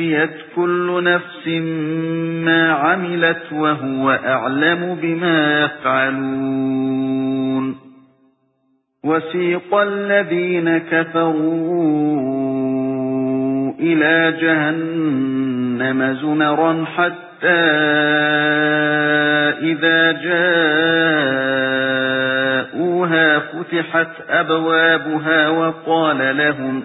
وَوُفِّيَتْ كُلُّ نَفْسٍ مَا عَمِلَتْ وَهُوَ أَعْلَمُ بِمَا يَفْعَلُونَ وَسِيقَ الَّذِينَ كَفَرُوا إِلَى جَهَنَّمَ زُمَرًا حَتَّى إِذَا جَاءُوهَا فُتِحَتْ أَبْوَابُهَا وَقَالَ لَهُمْ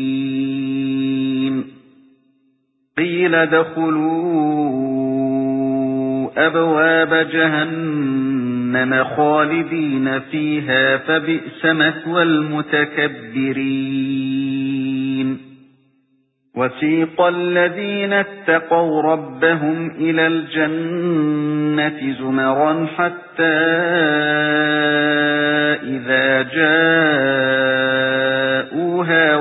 قِيلَ دَخُلُوا أَبْوَابَ جَهَنَّمَ خَالِدِينَ فِيهَا فَبِئْسَ مَثْوَى الْمُتَكَبِّرِينَ. وَسِيقَ الَّذِينَ اتَّقَوْا رَبَّهُمْ إِلَى الْجَنَّةِ زُمَرًا حَتَّى إِذَا جَاءُوهَا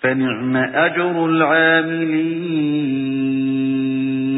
فنعم أجر العاملين.